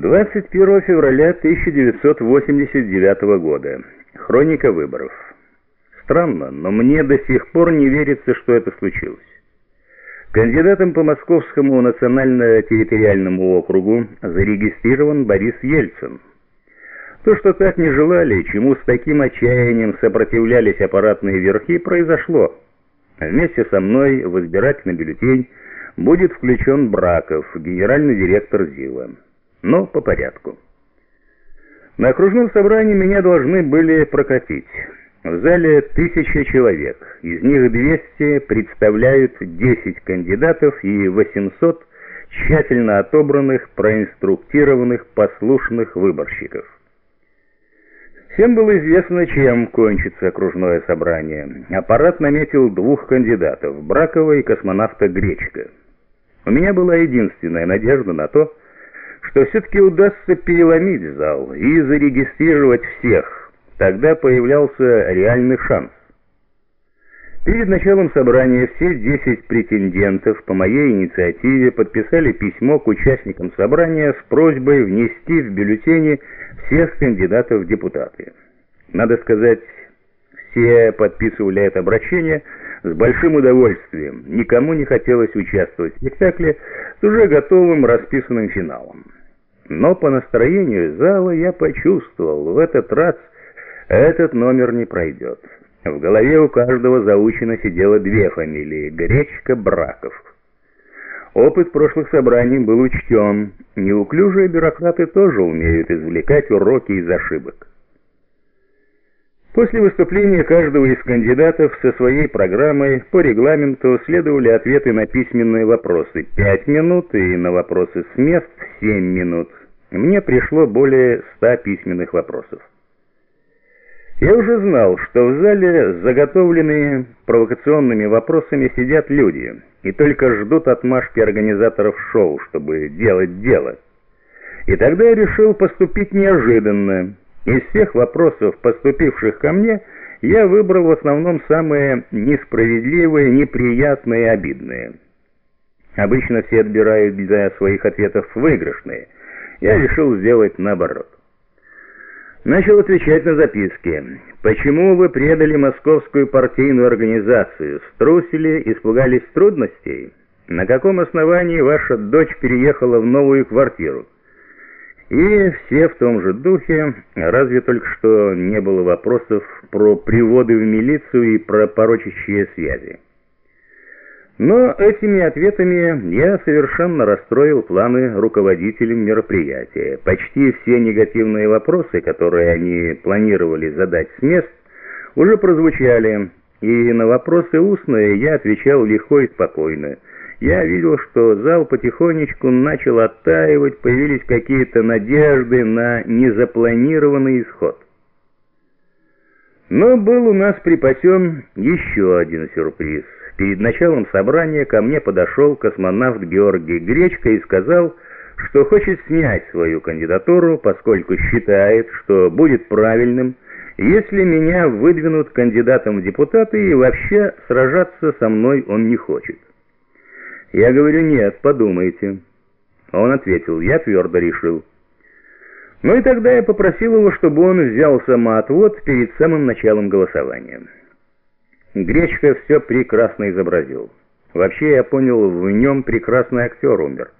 21 февраля 1989 года. Хроника выборов. Странно, но мне до сих пор не верится, что это случилось. Кандидатом по Московскому национально-территориальному округу зарегистрирован Борис Ельцин. То, что так не желали, чему с таким отчаянием сопротивлялись аппаратные верхи, произошло. Вместе со мной в избирательный бюллетень будет включен Браков, генеральный директор ЗИЛа но по порядку. На окружном собрании меня должны были прокатить. В зале тысяча человек, из них 200 представляют 10 кандидатов и 800 тщательно отобранных, проинструктированных, послушных выборщиков. Всем было известно, чем кончится окружное собрание. Аппарат наметил двух кандидатов – Бракова и космонавта Гречка. У меня была единственная надежда на то, что все-таки удастся переломить зал и зарегистрировать всех. Тогда появлялся реальный шанс. Перед началом собрания все 10 претендентов по моей инициативе подписали письмо к участникам собрания с просьбой внести в бюллетени всех кандидатов в депутаты. Надо сказать, все подписывали это обращение с большим удовольствием. Никому не хотелось участвовать в спектакле с уже готовым расписанным финалом. Но по настроению зала я почувствовал, в этот раз этот номер не пройдет. В голове у каждого заучено сидело две фамилии – Гречка, Браков. Опыт прошлых собраний был учтен. Неуклюжие бюрократы тоже умеют извлекать уроки из ошибок. После выступления каждого из кандидатов со своей программой по регламенту следовали ответы на письменные вопросы 5 минут и на вопросы с мест 7 минут. Мне пришло более 100 письменных вопросов. Я уже знал, что в зале с заготовленными провокационными вопросами сидят люди и только ждут отмашки организаторов шоу, чтобы делать дело. И тогда я решил поступить неожиданно. Из всех вопросов, поступивших ко мне, я выбрал в основном самые несправедливые, неприятные и обидные. Обычно все отбирают для своих ответов выигрышные. Я решил сделать наоборот. Начал отвечать на записки. «Почему вы предали московскую партийную организацию? Струсили, испугались трудностей? На каком основании ваша дочь переехала в новую квартиру?» И все в том же духе, разве только что не было вопросов про приводы в милицию и про порочащие связи. Но этими ответами я совершенно расстроил планы руководителям мероприятия. Почти все негативные вопросы, которые они планировали задать с мест, уже прозвучали, и на вопросы устные я отвечал легко и спокойно. Я видел, что зал потихонечку начал оттаивать, появились какие-то надежды на незапланированный исход. Но был у нас припасен еще один сюрприз. Перед началом собрания ко мне подошел космонавт Георгий Гречко и сказал, что хочет снять свою кандидатуру, поскольку считает, что будет правильным, если меня выдвинут кандидатом в депутаты и вообще сражаться со мной он не хочет. Я говорю, нет, подумайте. Он ответил, я твердо решил. Ну и тогда я попросил его, чтобы он взял самоотвод перед самым началом голосования. Гречка все прекрасно изобразил. Вообще, я понял, в нем прекрасный актер умер.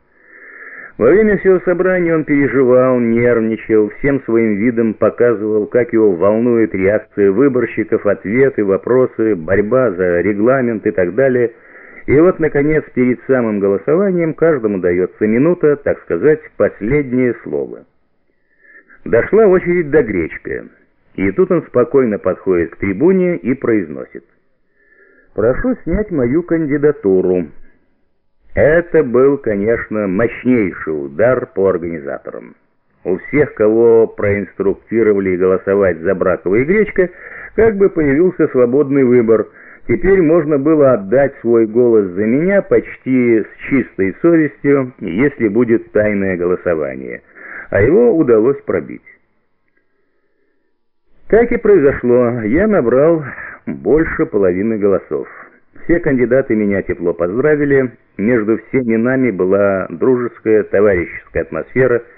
Во время всего собрания он переживал, нервничал, всем своим видом показывал, как его волнует реакция выборщиков, ответы, вопросы, борьба за регламент и так далее – и вот, наконец, перед самым голосованием каждому дается минута, так сказать, последнее слово. Дошла очередь до Гречка, и тут он спокойно подходит к трибуне и произносит. «Прошу снять мою кандидатуру». Это был, конечно, мощнейший удар по организаторам. У всех, кого проинструктировали голосовать за Бракова и Гречка, как бы появился свободный выбор – Теперь можно было отдать свой голос за меня почти с чистой совестью, если будет тайное голосование, а его удалось пробить. Как и произошло, я набрал больше половины голосов. Все кандидаты меня тепло поздравили, между всеми нами была дружеская, товарищеская атмосфера –